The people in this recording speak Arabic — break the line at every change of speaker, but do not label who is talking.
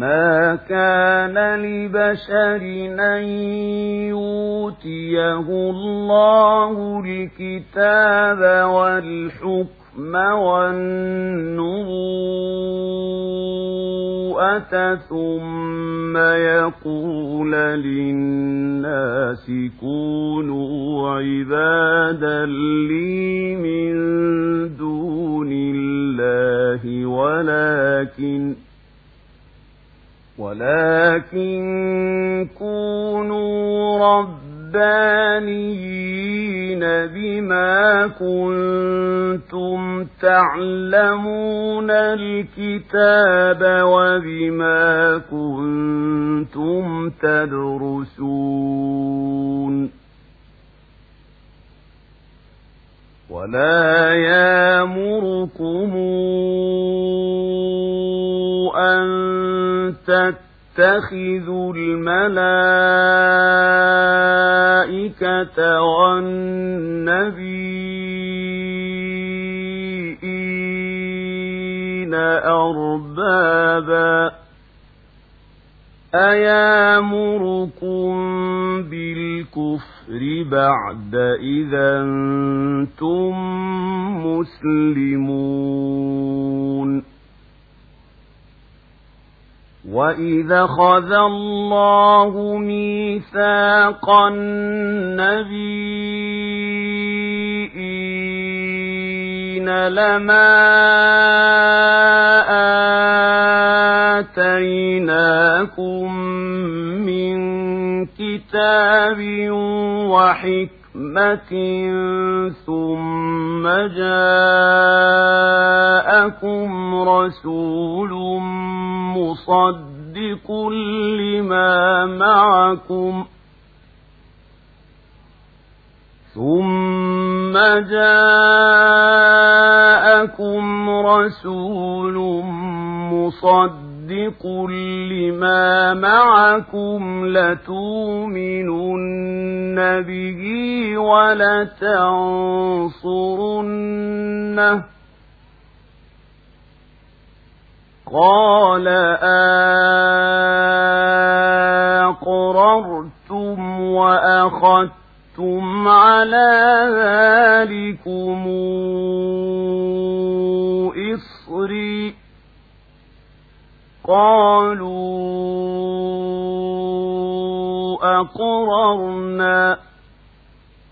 مَا كَانَ لِبَشَرٍ أَن يُؤْتِيَهُ اللَّهُ الْكِتَابَ وَالْحُكْمَ وَالنُّبُوَّةَ ثُمَّ يَقُولَ لِلنَّاسِ كُونُوا عِبَادًا لِّي مِن دُونِ اللَّهِ وَلَٰكِن ولكن كونوا ربانيين بما كنتم تعلمون الكتاب وبما كنتم تدرسون ولا يامركم أن تتخذوا الملائكة والنبيين أربابا. أيامركم بالكفر بعد إذا أنتم مسلمون. وَإِذَا خَذَ اللَّهُ مِيثَاقَ النَّبِيِّينَ لَمَا آتَيْنَاكُم مِّن كِتَابٍ وَحِكْمَةٍ ثُمَّ جَاءَكُمْ رَسُولٌ مُصَدِّقٌ لِّمَا مَعَكُمْ ثُمَّ جَاءَكُمْ رَسُولٌ مُصَدِّقٌ لِّمَا مَعَكُمْ لَتُؤْمِنُنَّ بِهِ وَلَتَنصُرُنَّهُ قَالَ أَقْرَرْتُمْ وَأَخَذْتُمْ عَلَىٰ ذَٰلِكُمْ إِصْرِي قَالُوا أَقْرَرْنَا